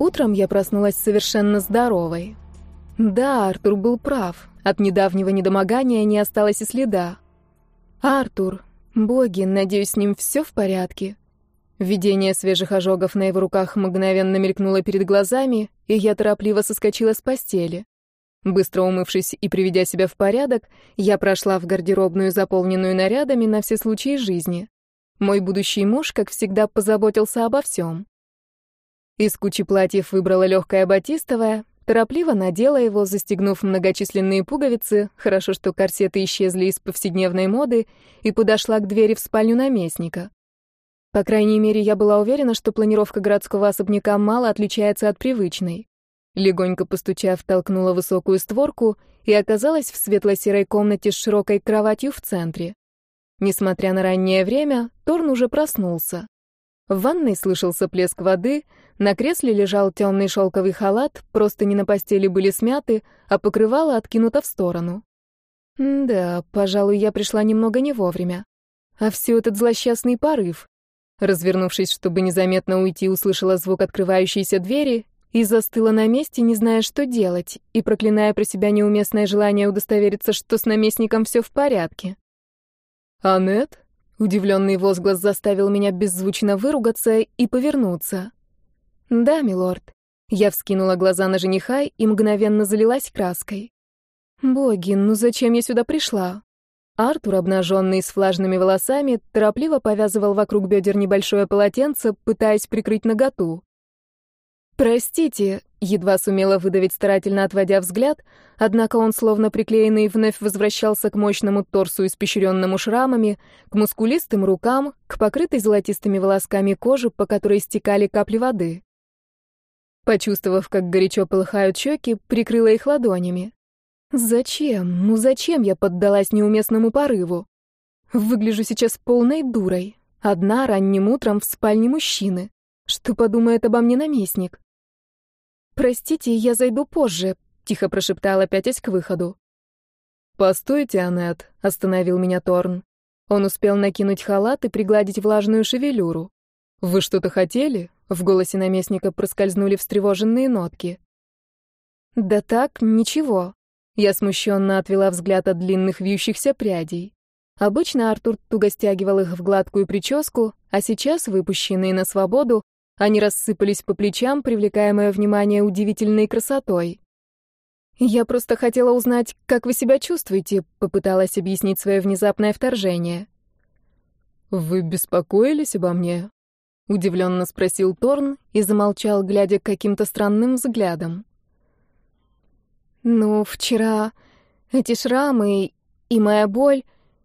Утром я проснулась совершенно здоровой. Да, Артур был прав. От недавнего недомогания не осталось и следа. Артур, боги, надеюсь, с ним все в порядке. Видение свежих ожогов на его руках мгновенно мелькнуло перед глазами, и я торопливо соскочила с постели. Быстро умывшись и приведя себя в порядок, я прошла в гардеробную, заполненную нарядами на все случаи жизни. Мой будущий муж, как всегда, позаботился обо всем. Из кучи платьев выбрала легкое батистовое, торопливо надела его, застегнув многочисленные пуговицы, хорошо, что корсеты исчезли из повседневной моды, и подошла к двери в спальню наместника. По крайней мере, я была уверена, что планировка городского особняка мало отличается от привычной. Легонько постучав, толкнула высокую створку и оказалась в светло-серой комнате с широкой кроватью в центре. Несмотря на раннее время, Торн уже проснулся. В ванной слышался плеск воды, на кресле лежал темный шелковый халат, просто не на постели были смяты, а покрывало откинуто в сторону. да, пожалуй, я пришла немного не вовремя. А все этот злосчастный порыв. Развернувшись, чтобы незаметно уйти, услышала звук открывающейся двери и застыла на месте, не зная, что делать, и проклиная про себя неуместное желание удостовериться, что с наместником все в порядке. «Аннет?» Удивленный возглас заставил меня беззвучно выругаться и повернуться. «Да, милорд». Я вскинула глаза на жениха и мгновенно залилась краской. «Боги, ну зачем я сюда пришла?» Артур, обнаженный с влажными волосами, торопливо повязывал вокруг бедер небольшое полотенце, пытаясь прикрыть наготу. «Простите», — едва сумела выдавить, старательно отводя взгляд, однако он, словно приклеенный, вновь возвращался к мощному торсу, испещренному шрамами, к мускулистым рукам, к покрытой золотистыми волосками кожи, по которой стекали капли воды. Почувствовав, как горячо полыхают щеки, прикрыла их ладонями. «Зачем? Ну зачем я поддалась неуместному порыву? Выгляжу сейчас полной дурой, одна ранним утром в спальне мужчины. Что подумает обо мне наместник?» «Простите, я зайду позже», — тихо прошептала, пятясь к выходу. «Постойте, Аннет», — остановил меня Торн. Он успел накинуть халат и пригладить влажную шевелюру. «Вы что-то хотели?» — в голосе наместника проскользнули встревоженные нотки. «Да так, ничего». Я смущенно отвела взгляд от длинных вьющихся прядей. Обычно Артур туго стягивал их в гладкую прическу, а сейчас, выпущенные на свободу, они рассыпались по плечам, привлекая мое внимание удивительной красотой. «Я просто хотела узнать, как вы себя чувствуете», — попыталась объяснить свое внезапное вторжение. «Вы беспокоились обо мне?» — удивленно спросил Торн и замолчал, глядя каким-то странным взглядом. «Ну, вчера эти шрамы и моя боль...»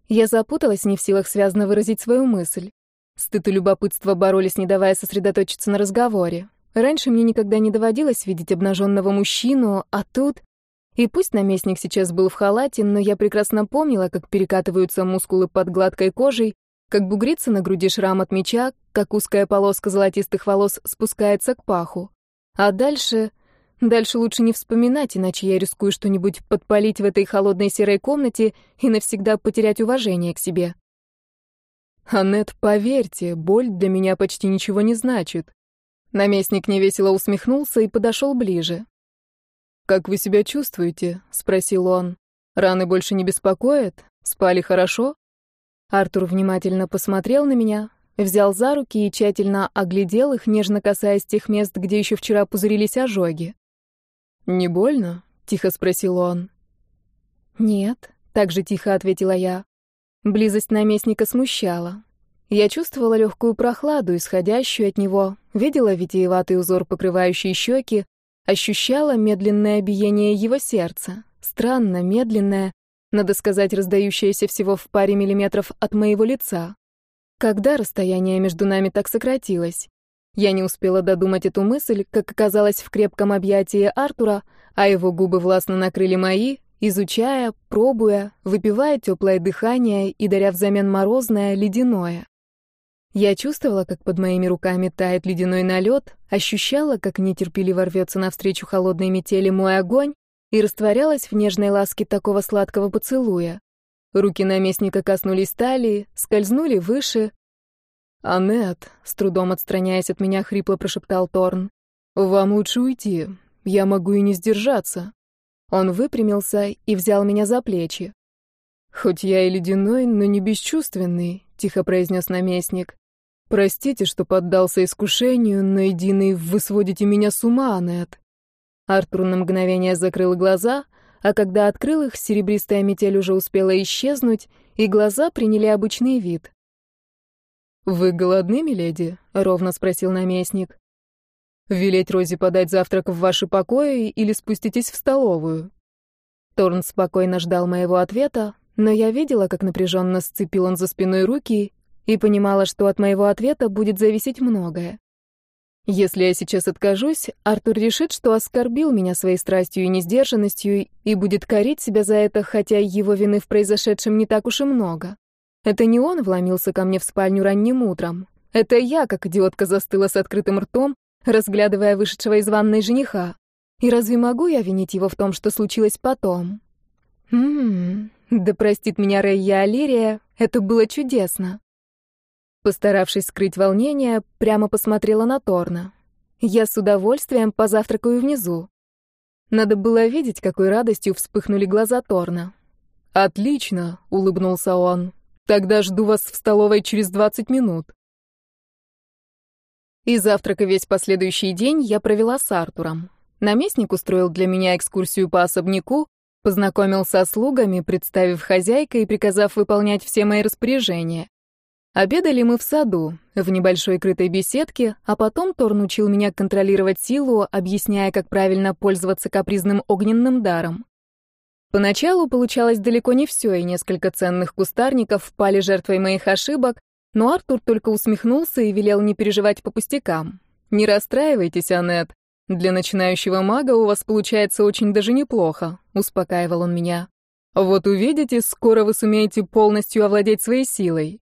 Я запуталась, не в силах связно выразить свою мысль. Стыд и любопытство боролись, не давая сосредоточиться на разговоре. Раньше мне никогда не доводилось видеть обнаженного мужчину, а тут... И пусть наместник сейчас был в халате, но я прекрасно помнила, как перекатываются мускулы под гладкой кожей, как бугрится на груди шрам от меча, как узкая полоска золотистых волос спускается к паху. А дальше... Дальше лучше не вспоминать, иначе я рискую что-нибудь подпалить в этой холодной серой комнате и навсегда потерять уважение к себе. Аннет, поверьте, боль для меня почти ничего не значит. Наместник невесело усмехнулся и подошел ближе. «Как вы себя чувствуете?» — спросил он. «Раны больше не беспокоят? Спали хорошо?» Артур внимательно посмотрел на меня, взял за руки и тщательно оглядел их, нежно касаясь тех мест, где еще вчера пузырились ожоги. «Не больно?» — тихо спросил он. «Нет», — так же тихо ответила я. Близость наместника смущала. Я чувствовала легкую прохладу, исходящую от него, видела витиеватый узор, покрывающий щеки, ощущала медленное биение его сердца, странно медленное, надо сказать, раздающееся всего в паре миллиметров от моего лица. Когда расстояние между нами так сократилось? Я не успела додумать эту мысль, как оказалась в крепком объятии Артура, а его губы властно накрыли мои, изучая, пробуя, выпивая теплое дыхание и даря взамен морозное, ледяное. Я чувствовала, как под моими руками тает ледяной налет, ощущала, как нетерпеливо рвется навстречу холодной метели мой огонь и растворялась в нежной ласке такого сладкого поцелуя. Руки наместника коснулись талии, скользнули выше. «Аннет», — с трудом отстраняясь от меня, хрипло прошептал Торн. вам лучше уйти. Я могу и не сдержаться». Он выпрямился и взял меня за плечи. «Хоть я и ледяной, но не бесчувственный», — тихо произнес наместник. «Простите, что поддался искушению, но единый вы сводите меня с ума, Аннет». Артур на мгновение закрыл глаза, а когда открыл их, серебристая метель уже успела исчезнуть, и глаза приняли обычный вид. «Вы голодны, миледи?» — ровно спросил наместник. «Велеть Розе подать завтрак в ваши покои или спуститесь в столовую?» Торн спокойно ждал моего ответа, но я видела, как напряженно сцепил он за спиной руки и понимала, что от моего ответа будет зависеть многое. Если я сейчас откажусь, Артур решит, что оскорбил меня своей страстью и несдержанностью и будет корить себя за это, хотя его вины в произошедшем не так уж и много. Это не он вломился ко мне в спальню ранним утром. Это я, как идиотка, застыла с открытым ртом, разглядывая вышедшего из ванной жениха. И разве могу я винить его в том, что случилось потом? Хм, да простит меня Рейя Алирия, это было чудесно. Постаравшись скрыть волнение, прямо посмотрела на Торна. Я с удовольствием позавтракаю внизу. Надо было видеть, какой радостью вспыхнули глаза Торна. «Отлично», — улыбнулся он. Тогда жду вас в столовой через 20 минут. И завтрак и весь последующий день я провела с Артуром. Наместник устроил для меня экскурсию по особняку, познакомил со слугами, представив хозяйка и приказав выполнять все мои распоряжения. Обедали мы в саду, в небольшой крытой беседке, а потом Торн учил меня контролировать силу, объясняя, как правильно пользоваться капризным огненным даром. Поначалу получалось далеко не все, и несколько ценных кустарников пали жертвой моих ошибок, но Артур только усмехнулся и велел не переживать по пустякам. «Не расстраивайтесь, Аннет. Для начинающего мага у вас получается очень даже неплохо», — успокаивал он меня. «Вот увидите, скоро вы сумеете полностью овладеть своей силой».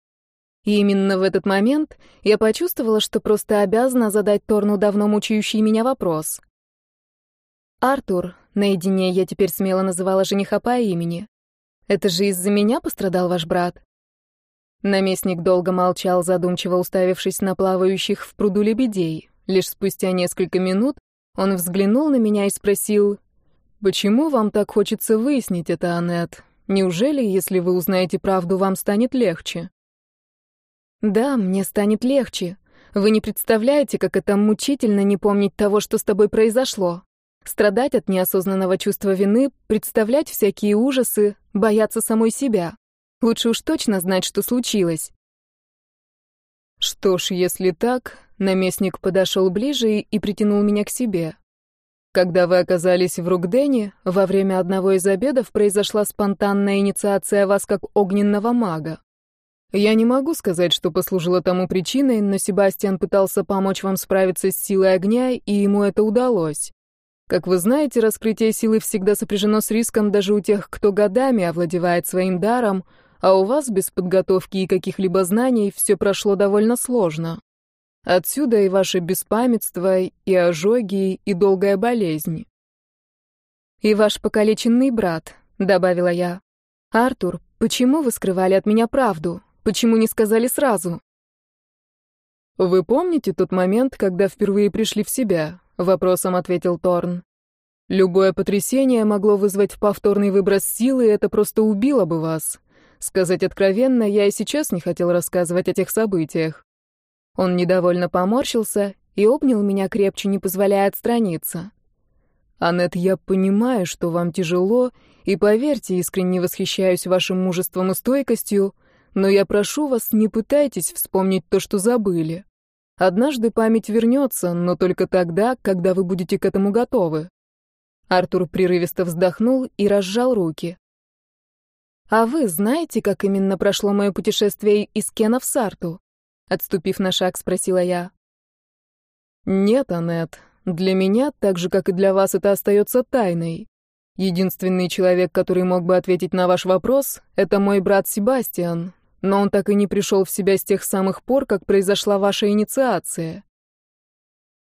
И именно в этот момент я почувствовала, что просто обязана задать Торну давно мучающий меня вопрос. «Артур, Наедине я теперь смело называла жениха по имени. «Это же из-за меня пострадал ваш брат?» Наместник долго молчал, задумчиво уставившись на плавающих в пруду лебедей. Лишь спустя несколько минут он взглянул на меня и спросил, «Почему вам так хочется выяснить это, Аннет? Неужели, если вы узнаете правду, вам станет легче?» «Да, мне станет легче. Вы не представляете, как это мучительно не помнить того, что с тобой произошло страдать от неосознанного чувства вины, представлять всякие ужасы, бояться самой себя. Лучше уж точно знать, что случилось. Что ж, если так, наместник подошел ближе и притянул меня к себе. Когда вы оказались в Ругдене, во время одного из обедов произошла спонтанная инициация вас как огненного мага. Я не могу сказать, что послужило тому причиной, но Себастьян пытался помочь вам справиться с силой огня, и ему это удалось. Как вы знаете, раскрытие силы всегда сопряжено с риском даже у тех, кто годами овладевает своим даром, а у вас без подготовки и каких-либо знаний все прошло довольно сложно. Отсюда и ваше беспамятство, и ожоги, и долгая болезнь. «И ваш покалеченный брат», — добавила я. «Артур, почему вы скрывали от меня правду? Почему не сказали сразу?» «Вы помните тот момент, когда впервые пришли в себя?» — вопросом ответил Торн. «Любое потрясение могло вызвать повторный выброс силы, и это просто убило бы вас. Сказать откровенно, я и сейчас не хотел рассказывать о тех событиях». Он недовольно поморщился и обнял меня крепче, не позволяя отстраниться. «Аннет, я понимаю, что вам тяжело, и, поверьте, искренне восхищаюсь вашим мужеством и стойкостью, но я прошу вас, не пытайтесь вспомнить то, что забыли. Однажды память вернется, но только тогда, когда вы будете к этому готовы. Артур прерывисто вздохнул и разжал руки. «А вы знаете, как именно прошло мое путешествие из Кена в Сарту?» Отступив на шаг, спросила я. «Нет, Аннет. Для меня, так же, как и для вас, это остается тайной. Единственный человек, который мог бы ответить на ваш вопрос, это мой брат Себастьян, но он так и не пришел в себя с тех самых пор, как произошла ваша инициация.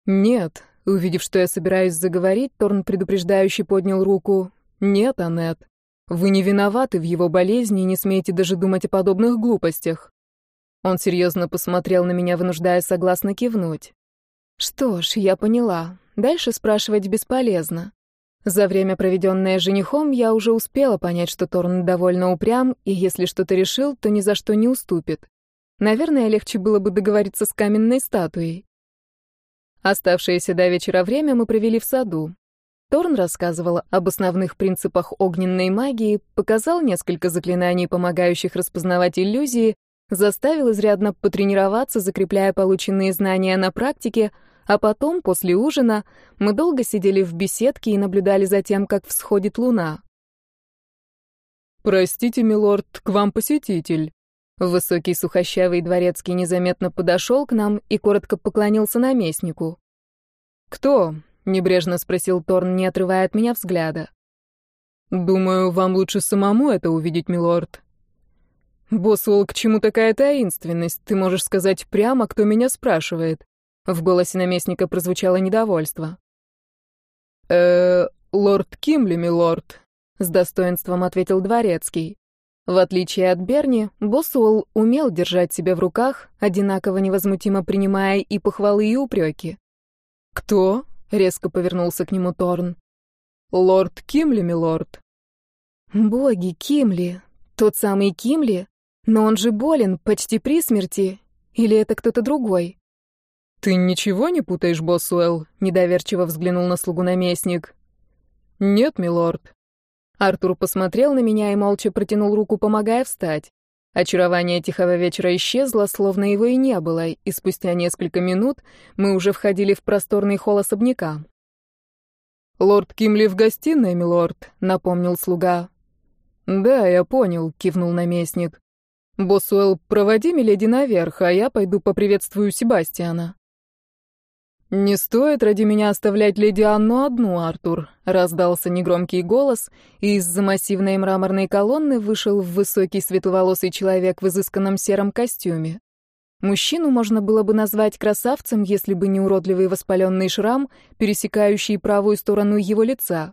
Нет, увидев, что я собираюсь заговорить, Торн предупреждающе поднял руку. Нет, Аннет, вы не виноваты в его болезни и не смеете даже думать о подобных глупостях. Он серьезно посмотрел на меня, вынуждая согласно кивнуть. Что ж, я поняла. дальше спрашивать бесполезно. За время, проведенное женихом, я уже успела понять, что Торн довольно упрям, и если что-то решил, то ни за что не уступит. Наверное, легче было бы договориться с каменной статуей. Оставшееся до вечера время мы провели в саду. Торн рассказывал об основных принципах огненной магии, показал несколько заклинаний, помогающих распознавать иллюзии, заставил изрядно потренироваться, закрепляя полученные знания на практике, а потом, после ужина, мы долго сидели в беседке и наблюдали за тем, как всходит луна. «Простите, милорд, к вам посетитель». Высокий сухощавый дворецкий незаметно подошел к нам и коротко поклонился наместнику. «Кто?» — небрежно спросил Торн, не отрывая от меня взгляда. «Думаю, вам лучше самому это увидеть, милорд». «Босуэлл, к чему такая таинственность? Ты можешь сказать прямо, кто меня спрашивает?» В голосе наместника прозвучало недовольство. э лорд Кимли, милорд», — с достоинством ответил дворецкий. В отличие от Берни, Босуэлл умел держать себя в руках, одинаково невозмутимо принимая и похвалы, и упреки. «Кто?» — резко повернулся к нему Торн. «Лорд Кимли, милорд». «Боги, Кимли! Тот самый Кимли? Но он же болен, почти при смерти. Или это кто-то другой?» «Ты ничего не путаешь, Босуэлл?» — недоверчиво взглянул на слугу наместник. «Нет, милорд». Артур посмотрел на меня и молча протянул руку, помогая встать. Очарование тихого вечера исчезло, словно его и не было, и спустя несколько минут мы уже входили в просторный холл особняка. «Лорд Кимли в гостиной, милорд», — напомнил слуга. «Да, я понял», — кивнул наместник. «Босуэлл, проводи миледи наверх, а я пойду поприветствую Себастьяна». «Не стоит ради меня оставлять леди Анну одну, Артур», — раздался негромкий голос, и из-за массивной мраморной колонны вышел высокий светловолосый человек в изысканном сером костюме. Мужчину можно было бы назвать красавцем, если бы не уродливый воспаленный шрам, пересекающий правую сторону его лица.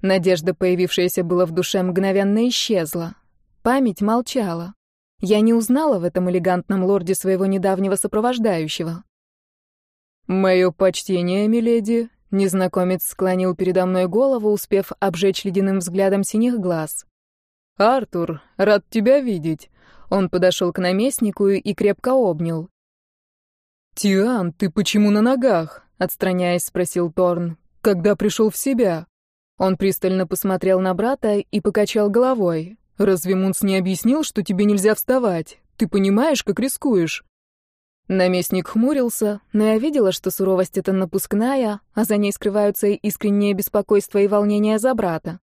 Надежда, появившаяся была в душе, мгновенно исчезла. Память молчала. Я не узнала в этом элегантном лорде своего недавнего сопровождающего. «Мое почтение, миледи», — незнакомец склонил передо мной голову, успев обжечь ледяным взглядом синих глаз. «Артур, рад тебя видеть». Он подошел к наместнику и крепко обнял. «Тиан, ты почему на ногах?» — отстраняясь, спросил Торн. «Когда пришел в себя?» Он пристально посмотрел на брата и покачал головой. «Разве Мунс не объяснил, что тебе нельзя вставать? Ты понимаешь, как рискуешь?» Наместник хмурился, но я видела, что суровость эта напускная, а за ней скрываются искреннее беспокойство и волнение за брата.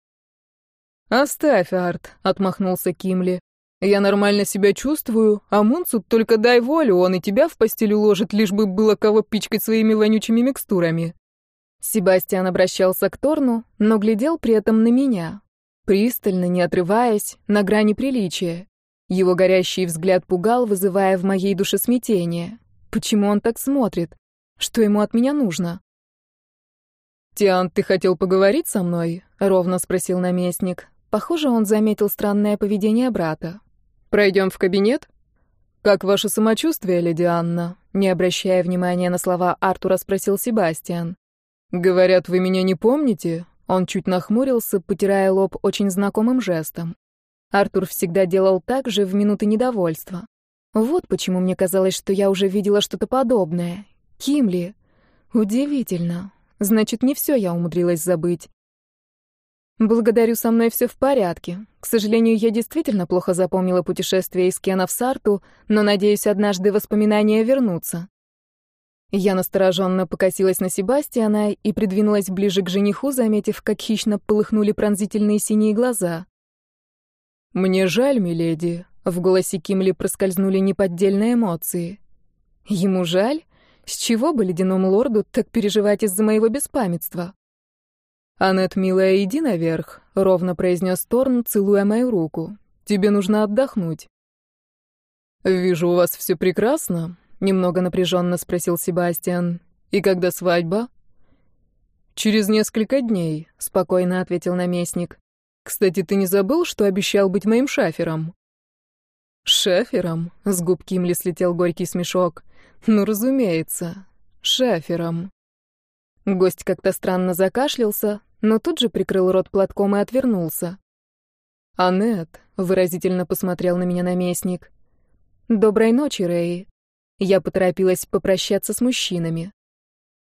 «Оставь, Арт», — отмахнулся Кимли. «Я нормально себя чувствую, а Мунцу только дай волю, он и тебя в постель уложит, лишь бы было кого пичкать своими вонючими микстурами». Себастьян обращался к Торну, но глядел при этом на меня. Пристально, не отрываясь, на грани приличия. Его горящий взгляд пугал, вызывая в моей душе смятение. Почему он так смотрит? Что ему от меня нужно? «Тиан, ты хотел поговорить со мной?» — ровно спросил наместник. Похоже, он заметил странное поведение брата. «Пройдем в кабинет?» «Как ваше самочувствие, леди Анна?» Не обращая внимания на слова Артура, спросил Себастьян. «Говорят, вы меня не помните?» Он чуть нахмурился, потирая лоб очень знакомым жестом. Артур всегда делал так же в минуты недовольства. Вот почему мне казалось, что я уже видела что-то подобное. Кимли. Удивительно. Значит, не все я умудрилась забыть. Благодарю, со мной все в порядке. К сожалению, я действительно плохо запомнила путешествие из Кена в Сарту, но надеюсь, однажды воспоминания вернутся. Я настороженно покосилась на Себастьяна и придвинулась ближе к жениху, заметив, как хищно полыхнули пронзительные синие глаза. «Мне жаль, миледи», — в голосе Кимли проскользнули неподдельные эмоции. «Ему жаль? С чего бы ледяному лорду так переживать из-за моего беспамятства?» «Аннет, милая, иди наверх», — ровно произнес Торн, целуя мою руку. «Тебе нужно отдохнуть». «Вижу, у вас все прекрасно», — немного напряженно спросил Себастьян. «И когда свадьба?» «Через несколько дней», — спокойно ответил наместник. Кстати, ты не забыл, что обещал быть моим шафером?» «Шафером?» — с губ Кимли слетел горький смешок. «Ну, разумеется, шафером». Гость как-то странно закашлялся, но тут же прикрыл рот платком и отвернулся. «Аннет», — выразительно посмотрел на меня наместник. «Доброй ночи, Рэй». Я поторопилась попрощаться с мужчинами.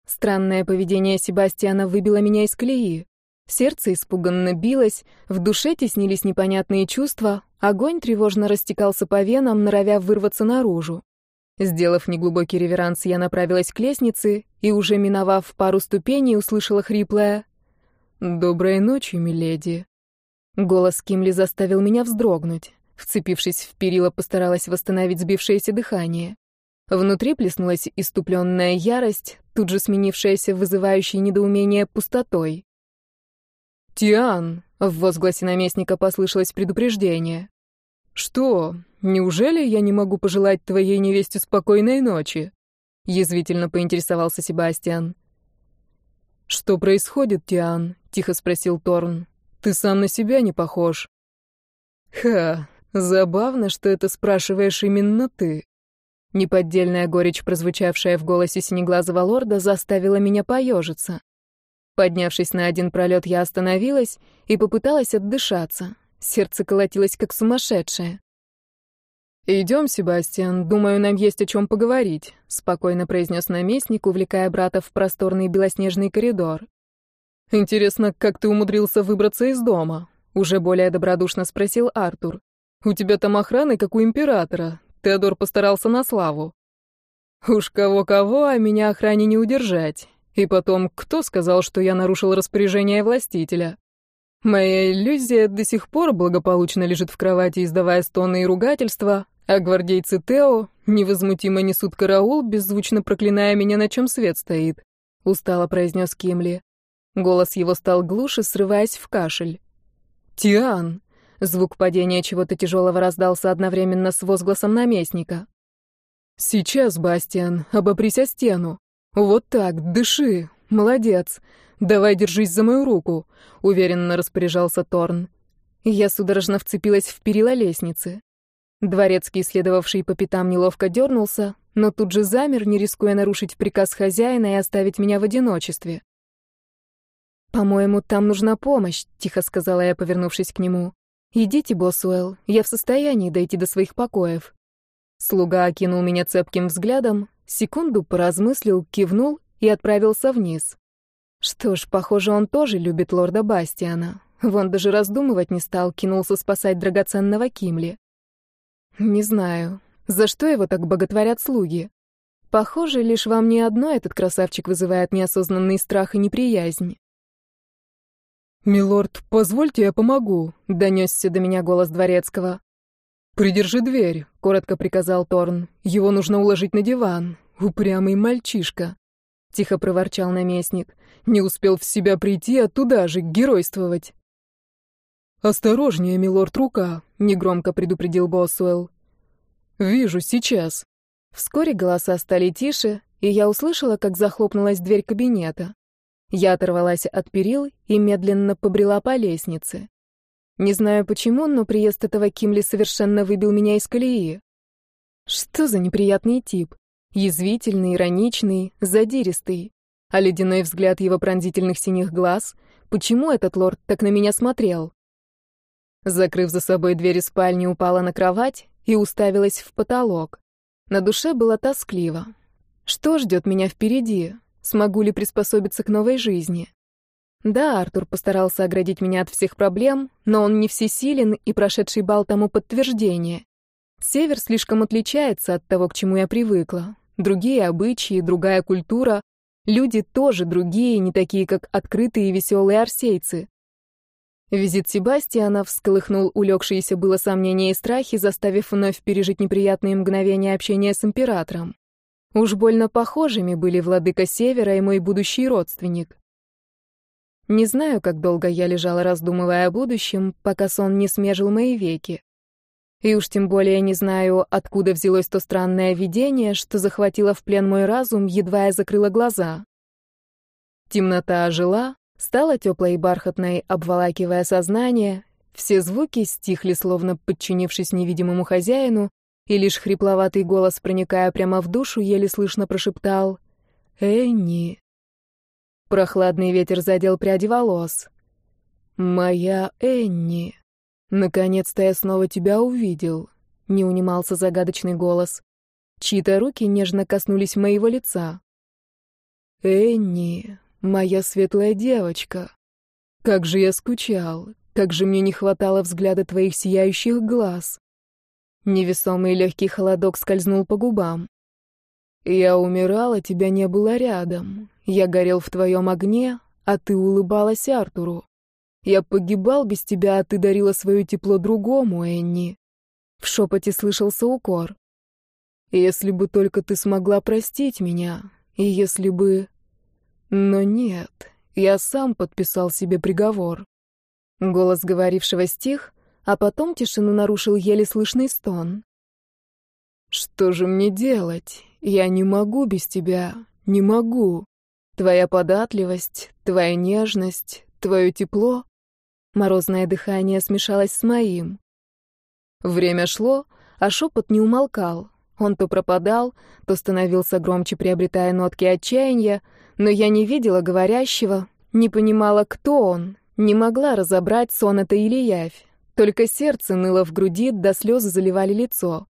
Странное поведение Себастьяна выбило меня из колеи. Сердце испуганно билось, в душе теснились непонятные чувства, огонь тревожно растекался по венам, норовя вырваться наружу. Сделав неглубокий реверанс, я направилась к лестнице и, уже миновав пару ступеней, услышала хриплое «Доброй ночи, миледи». Голос Кимли заставил меня вздрогнуть. Вцепившись в перила, постаралась восстановить сбившееся дыхание. Внутри плеснулась иступленная ярость, тут же сменившаяся вызывающей недоумение пустотой. «Тиан!» — в возгласе наместника послышалось предупреждение. «Что? Неужели я не могу пожелать твоей невесте спокойной ночи?» — язвительно поинтересовался Себастьян. «Что происходит, Тиан?» — тихо спросил Торн. Ты сам на себя не похож. Ха, забавно, что это спрашиваешь именно ты. Неподдельная горечь, прозвучавшая в голосе синеглазого лорда, заставила меня поежиться. Поднявшись на один пролет, я остановилась и попыталась отдышаться. Сердце колотилось как сумасшедшее. «Идем, Себастьян, думаю, нам есть о чем поговорить», — спокойно произнес наместник, увлекая брата в просторный белоснежный коридор. «Интересно, как ты умудрился выбраться из дома?» — уже более добродушно спросил Артур. «У тебя там охраны, как у императора. Теодор постарался на славу». «Уж кого-кого, а меня охране не удержать. И потом, кто сказал, что я нарушил распоряжение властителя?» Моя иллюзия до сих пор благополучно лежит в кровати, издавая стоны и ругательства, а гвардейцы Тео невозмутимо несут караул, беззвучно проклиная меня, на чем свет стоит», — устало произнес Кимли. Голос его стал глуше, срываясь в кашель. «Тиан!» Звук падения чего-то тяжелого раздался одновременно с возгласом наместника. «Сейчас, Бастиан, обопрись о стену. Вот так, дыши. Молодец. Давай держись за мою руку», — уверенно распоряжался Торн. Я судорожно вцепилась в перила лестницы. Дворецкий, следовавший по пятам, неловко дернулся, но тут же замер, не рискуя нарушить приказ хозяина и оставить меня в одиночестве. «По-моему, там нужна помощь», — тихо сказала я, повернувшись к нему. «Идите, Босуэлл, я в состоянии дойти до своих покоев». Слуга окинул меня цепким взглядом, секунду поразмыслил, кивнул и отправился вниз. Что ж, похоже, он тоже любит лорда Бастиана. Вон даже раздумывать не стал, кинулся спасать драгоценного Кимли. Не знаю, за что его так боготворят слуги? Похоже, лишь во мне одно этот красавчик вызывает неосознанный страх и неприязнь. «Милорд, позвольте, я помогу», — донесся до меня голос дворецкого. «Придержи дверь», — коротко приказал Торн. «Его нужно уложить на диван. Упрямый мальчишка», — тихо проворчал наместник. «Не успел в себя прийти, а туда же, геройствовать». «Осторожнее, милорд, рука», — негромко предупредил Босуэлл. «Вижу, сейчас». Вскоре голоса стали тише, и я услышала, как захлопнулась дверь кабинета. Я оторвалась от перил и медленно побрела по лестнице. Не знаю почему, но приезд этого Кимли совершенно выбил меня из колеи. Что за неприятный тип? Язвительный, ироничный, задиристый. А ледяной взгляд его пронзительных синих глаз, почему этот лорд так на меня смотрел? Закрыв за собой дверь спальни, упала на кровать и уставилась в потолок. На душе было тоскливо. Что ждет меня впереди? Смогу ли приспособиться к новой жизни? Да, Артур постарался оградить меня от всех проблем, но он не всесилен, и прошедший бал тому подтверждение. Север слишком отличается от того, к чему я привыкла. Другие обычаи, другая культура. Люди тоже другие, не такие, как открытые и веселые арсейцы. Визит Себастьяна всколыхнул улегшиеся было сомнения и страхи, заставив вновь пережить неприятные мгновения общения с императором. Уж больно похожими были владыка Севера и мой будущий родственник. Не знаю, как долго я лежала, раздумывая о будущем, пока сон не смежил мои веки. И уж тем более не знаю, откуда взялось то странное видение, что захватило в плен мой разум, едва я закрыла глаза. Темнота ожила, стала теплой и бархатной, обволакивая сознание, все звуки стихли, словно подчинившись невидимому хозяину, и лишь хрипловатый голос, проникая прямо в душу, еле слышно прошептал «Энни». Прохладный ветер задел пряди волос. «Моя Энни, наконец-то я снова тебя увидел», — не унимался загадочный голос. Чьи-то руки нежно коснулись моего лица. «Энни, моя светлая девочка, как же я скучал, как же мне не хватало взгляда твоих сияющих глаз». Невесомый легкий холодок скользнул по губам. «Я умирал, а тебя не было рядом. Я горел в твоем огне, а ты улыбалась Артуру. Я погибал без тебя, а ты дарила свое тепло другому, Энни». В шепоте слышался укор. «Если бы только ты смогла простить меня, и если бы...» Но нет, я сам подписал себе приговор. Голос говорившего стих, а потом тишину нарушил еле слышный стон. «Что же мне делать? Я не могу без тебя, не могу. Твоя податливость, твоя нежность, твое тепло...» Морозное дыхание смешалось с моим. Время шло, а шепот не умолкал. Он то пропадал, то становился громче, приобретая нотки отчаяния, но я не видела говорящего, не понимала, кто он, не могла разобрать, сон это или явь. Только сердце ныло в груди, до слезы заливали лицо.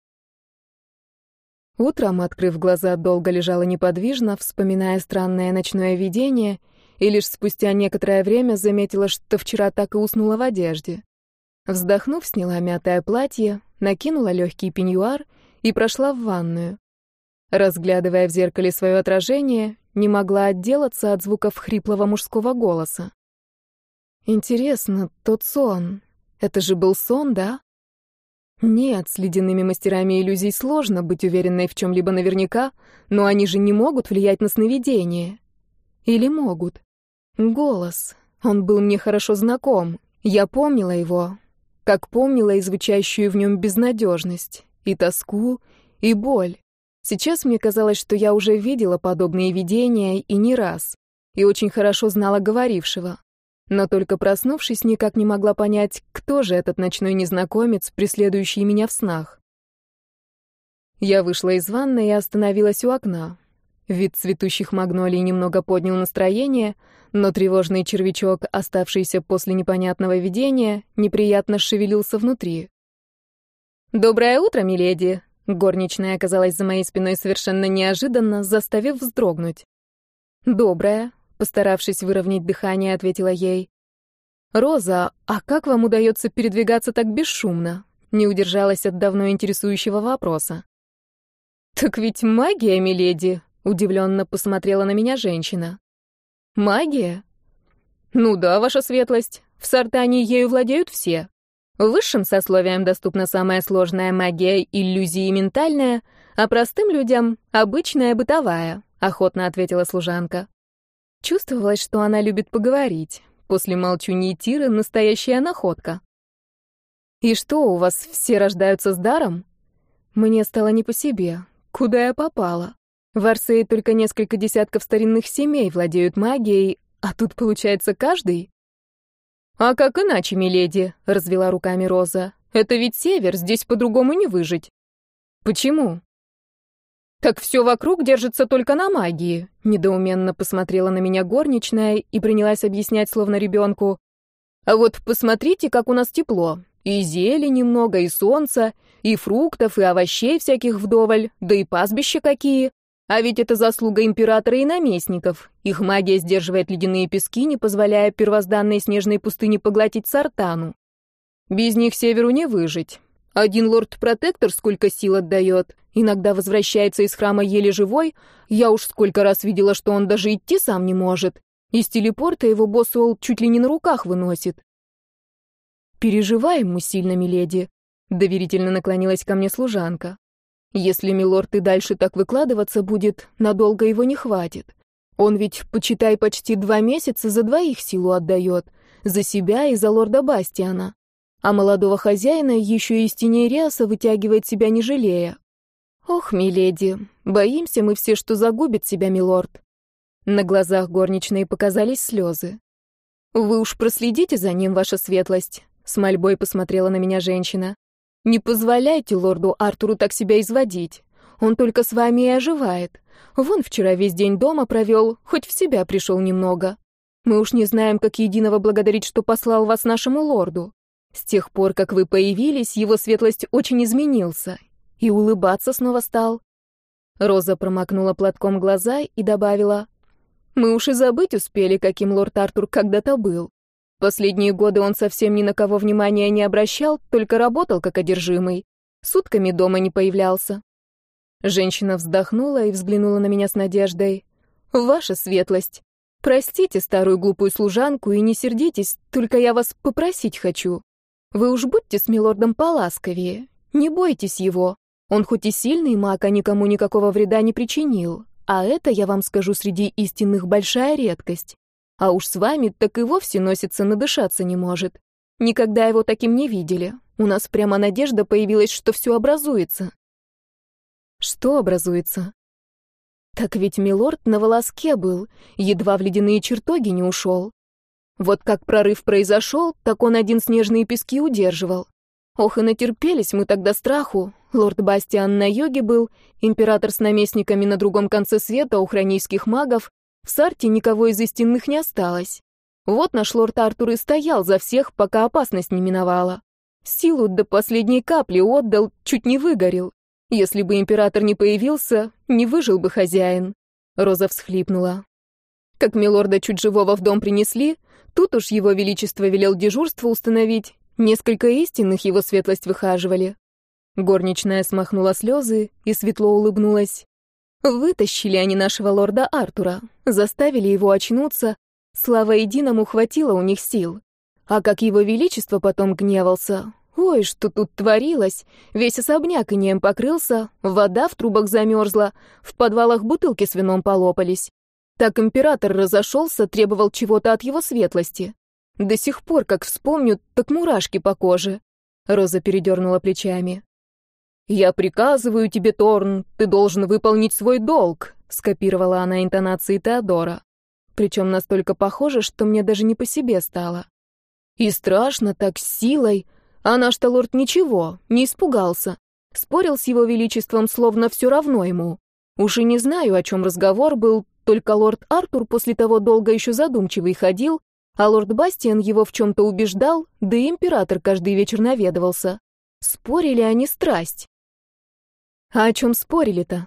Утром, открыв глаза, долго лежала неподвижно, вспоминая странное ночное видение, и лишь спустя некоторое время заметила, что вчера так и уснула в одежде. Вздохнув, сняла мятое платье, накинула легкий пеньюар и прошла в ванную. Разглядывая в зеркале свое отражение, не могла отделаться от звуков хриплого мужского голоса. Интересно, тот сон, это же был сон, да? Нет, с ледяными мастерами иллюзий сложно быть уверенной в чем-либо наверняка, но они же не могут влиять на сновидение. Или могут? Голос. Он был мне хорошо знаком. Я помнила его, как помнила и звучащую в нем безнадежность, и тоску, и боль. Сейчас мне казалось, что я уже видела подобные видения и не раз, и очень хорошо знала говорившего но только проснувшись, никак не могла понять, кто же этот ночной незнакомец, преследующий меня в снах. Я вышла из ванной и остановилась у окна. Вид цветущих магнолий немного поднял настроение, но тревожный червячок, оставшийся после непонятного видения, неприятно шевелился внутри. «Доброе утро, миледи!» Горничная оказалась за моей спиной совершенно неожиданно, заставив вздрогнуть. «Доброе», Постаравшись выровнять дыхание, ответила ей. «Роза, а как вам удается передвигаться так бесшумно?» Не удержалась от давно интересующего вопроса. «Так ведь магия, миледи!» — удивленно посмотрела на меня женщина. «Магия?» «Ну да, ваша светлость. В Сартании ею владеют все. Высшим сословиям доступна самая сложная магия иллюзии ментальная, а простым людям — обычная бытовая», — охотно ответила служанка. Чувствовалось, что она любит поговорить. После молчуньи Тиры настоящая находка. «И что, у вас все рождаются с даром?» Мне стало не по себе. Куда я попала? В Арсее только несколько десятков старинных семей владеют магией, а тут, получается, каждый? «А как иначе, миледи?» — развела руками Роза. «Это ведь север, здесь по-другому не выжить». «Почему?» «Так все вокруг держится только на магии», — недоуменно посмотрела на меня горничная и принялась объяснять словно ребенку. «А вот посмотрите, как у нас тепло. И зелени немного, и солнца, и фруктов, и овощей всяких вдоволь, да и пастбища какие. А ведь это заслуга императора и наместников. Их магия сдерживает ледяные пески, не позволяя первозданной снежной пустыне поглотить Сартану. Без них северу не выжить. Один лорд-протектор сколько сил отдает, иногда возвращается из храма еле живой, я уж сколько раз видела, что он даже идти сам не может. Из телепорта его Боссуэлл чуть ли не на руках выносит. «Переживаем мы сильно, миледи», — доверительно наклонилась ко мне служанка. «Если милорд и дальше так выкладываться будет, надолго его не хватит. Он ведь, почитай, почти два месяца за двоих силу отдает, за себя и за лорда Бастиана а молодого хозяина еще и из теней Риаса вытягивает себя не жалея. Ох, миледи, боимся мы все, что загубит себя милорд. На глазах горничной показались слезы. Вы уж проследите за ним, ваша светлость, с мольбой посмотрела на меня женщина. Не позволяйте лорду Артуру так себя изводить. Он только с вами и оживает. Вон вчера весь день дома провел, хоть в себя пришел немного. Мы уж не знаем, как единого благодарить, что послал вас нашему лорду. С тех пор, как вы появились, его светлость очень изменился. И улыбаться снова стал. Роза промокнула платком глаза и добавила, «Мы уж и забыть успели, каким лорд Артур когда-то был. Последние годы он совсем ни на кого внимания не обращал, только работал как одержимый. Сутками дома не появлялся». Женщина вздохнула и взглянула на меня с надеждой. «Ваша светлость, простите старую глупую служанку и не сердитесь, только я вас попросить хочу. Вы уж будьте с милордом поласковее, не бойтесь его. Он хоть и сильный маг, а никому никакого вреда не причинил. А это, я вам скажу, среди истинных большая редкость. А уж с вами так и вовсе носится, надышаться не может. Никогда его таким не видели. У нас прямо надежда появилась, что все образуется. Что образуется? Так ведь милорд на волоске был, едва в ледяные чертоги не ушел. Вот как прорыв произошел, так он один снежные пески удерживал. Ох, и натерпелись мы тогда страху. Лорд Бастиан на йоге был, император с наместниками на другом конце света у хронийских магов. В Сарте никого из истинных не осталось. Вот наш лорд Артур и стоял за всех, пока опасность не миновала. Силу до последней капли отдал, чуть не выгорел. Если бы император не появился, не выжил бы хозяин. Роза всхлипнула. Как милорда чуть живого в дом принесли, тут уж его величество велел дежурство установить, Несколько истинных его светлость выхаживали. Горничная смахнула слезы и светло улыбнулась. Вытащили они нашего лорда Артура, заставили его очнуться, слава единому хватило у них сил. А как его величество потом гневался, ой, что тут творилось, весь особняк инеем покрылся, вода в трубах замерзла, в подвалах бутылки с вином полопались. Так император разошелся, требовал чего-то от его светлости. До сих пор, как вспомню, так мурашки по коже. Роза передернула плечами. «Я приказываю тебе, Торн, ты должен выполнить свой долг», скопировала она интонации Теодора. Причем настолько похоже, что мне даже не по себе стало. И страшно так, с силой. А наш-то лорд ничего, не испугался. Спорил с его величеством, словно все равно ему. Уж и не знаю, о чем разговор был, только лорд Артур после того долго еще задумчивый ходил, а лорд Бастиан его в чем-то убеждал, да и император каждый вечер наведывался. Спорили они страсть. А о чем спорили-то?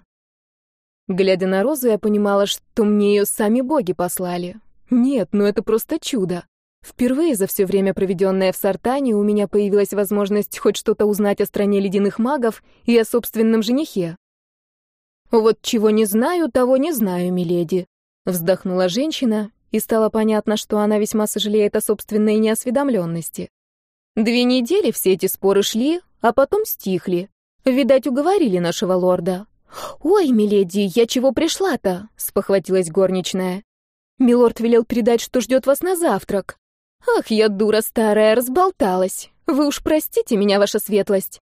Глядя на Розу, я понимала, что мне ее сами боги послали. Нет, ну это просто чудо. Впервые за все время, проведенное в Сартане, у меня появилась возможность хоть что-то узнать о стране ледяных магов и о собственном женихе. «Вот чего не знаю, того не знаю, миледи», — вздохнула женщина и стало понятно, что она весьма сожалеет о собственной неосведомленности. Две недели все эти споры шли, а потом стихли. Видать, уговорили нашего лорда. «Ой, миледи, я чего пришла-то?» — спохватилась горничная. «Милорд велел передать, что ждет вас на завтрак». «Ах, я дура старая, разболталась. Вы уж простите меня, ваша светлость».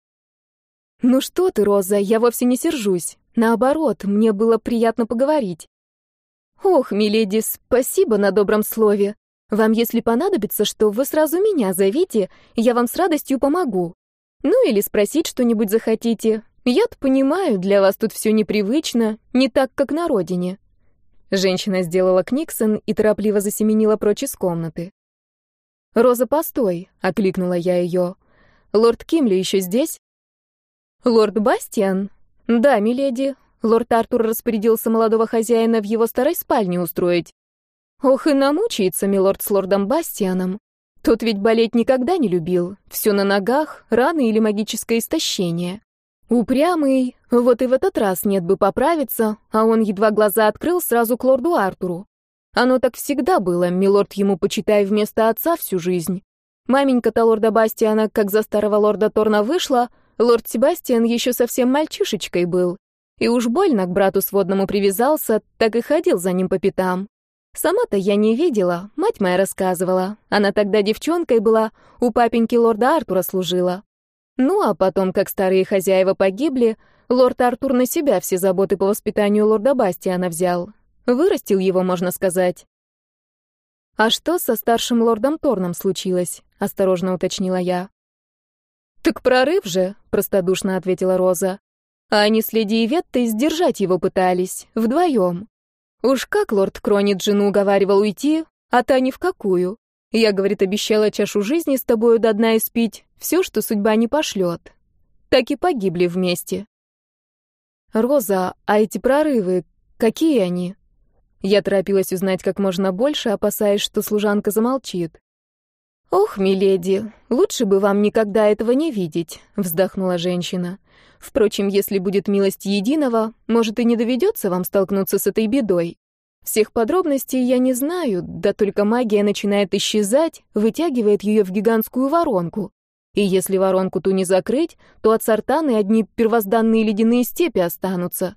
«Ну что ты, Роза, я вовсе не сержусь. Наоборот, мне было приятно поговорить. «Ох, миледи, спасибо на добром слове. Вам, если понадобится что, вы сразу меня зовите, я вам с радостью помогу. Ну или спросить что-нибудь захотите. Я-то понимаю, для вас тут все непривычно, не так, как на родине». Женщина сделала книксон и торопливо засеменила прочь из комнаты. «Роза, постой!» — окликнула я ее. «Лорд Кимли еще здесь?» «Лорд Бастиан?» «Да, миледи, Лорд Артур распорядился молодого хозяина в его старой спальне устроить. Ох, и намучается милорд с лордом Бастианом. Тот ведь болеть никогда не любил. Все на ногах, раны или магическое истощение. Упрямый, вот и в этот раз нет бы поправиться, а он едва глаза открыл сразу к лорду Артуру. Оно так всегда было, милорд ему, почитай, вместо отца всю жизнь. Маменька-то лорда Бастиана, как за старого лорда Торна вышла, лорд Себастьян еще совсем мальчишечкой был. И уж больно к брату сводному привязался, так и ходил за ним по пятам. Сама-то я не видела, мать моя рассказывала. Она тогда девчонкой была, у папеньки лорда Артура служила. Ну, а потом, как старые хозяева погибли, лорд Артур на себя все заботы по воспитанию лорда Бастиана взял. Вырастил его, можно сказать. «А что со старшим лордом Торном случилось?» — осторожно уточнила я. «Так прорыв же», — простодушно ответила Роза. А они с леди Иветтой сдержать его пытались, вдвоем. Уж как лорд Кронит жену уговаривал уйти, а та ни в какую. Я, говорит, обещала чашу жизни с тобою до дна испить, все, что судьба не пошлет. Так и погибли вместе. Роза, а эти прорывы, какие они? Я торопилась узнать как можно больше, опасаясь, что служанка замолчит. «Ох, миледи, лучше бы вам никогда этого не видеть», — вздохнула женщина. «Впрочем, если будет милость единого, может, и не доведется вам столкнуться с этой бедой. Всех подробностей я не знаю, да только магия начинает исчезать, вытягивает ее в гигантскую воронку. И если воронку ту не закрыть, то от сортаны одни первозданные ледяные степи останутся.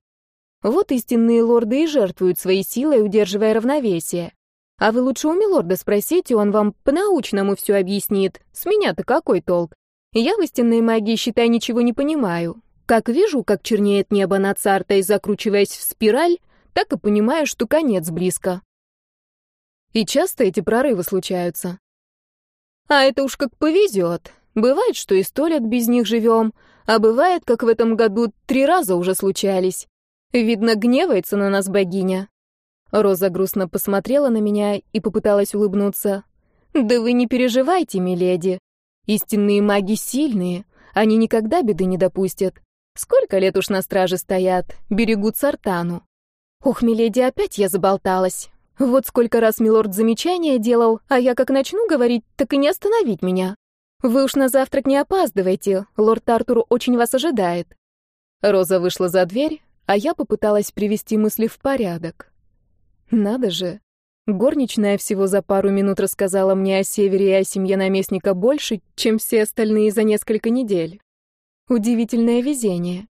Вот истинные лорды и жертвуют своей силой, удерживая равновесие. А вы лучше у милорда спросите, он вам по-научному все объяснит. С меня-то какой толк? Я в истинной магии, считай, ничего не понимаю. Как вижу, как чернеет небо над Сартой, закручиваясь в спираль, так и понимаю, что конец близко. И часто эти прорывы случаются. А это уж как повезет. Бывает, что и сто лет без них живем, а бывает, как в этом году три раза уже случались. Видно, гневается на нас богиня. Роза грустно посмотрела на меня и попыталась улыбнуться. «Да вы не переживайте, миледи. Истинные маги сильные, они никогда беды не допустят. Сколько лет уж на страже стоят, берегут Сартану. Ох, миледи, опять я заболталась. Вот сколько раз милорд замечания делал, а я как начну говорить, так и не остановить меня. Вы уж на завтрак не опаздывайте, лорд Артур очень вас ожидает». Роза вышла за дверь, а я попыталась привести мысли в порядок. Надо же. Горничная всего за пару минут рассказала мне о севере и о семье наместника больше, чем все остальные за несколько недель. Удивительное везение.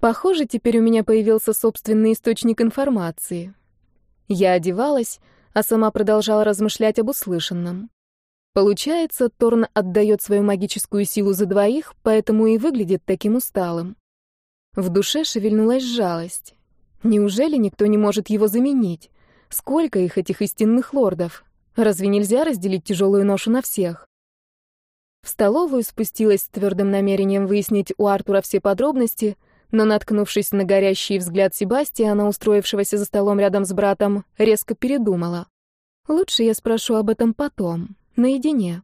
Похоже, теперь у меня появился собственный источник информации. Я одевалась, а сама продолжала размышлять об услышанном. Получается, Торн отдает свою магическую силу за двоих, поэтому и выглядит таким усталым. В душе шевельнулась жалость. Неужели никто не может его заменить? Сколько их, этих истинных лордов? Разве нельзя разделить тяжелую ношу на всех? В столовую спустилась с твердым намерением выяснить у Артура все подробности, но, наткнувшись на горящий взгляд Себастьяна, устроившегося за столом рядом с братом, резко передумала. Лучше я спрошу об этом потом, наедине.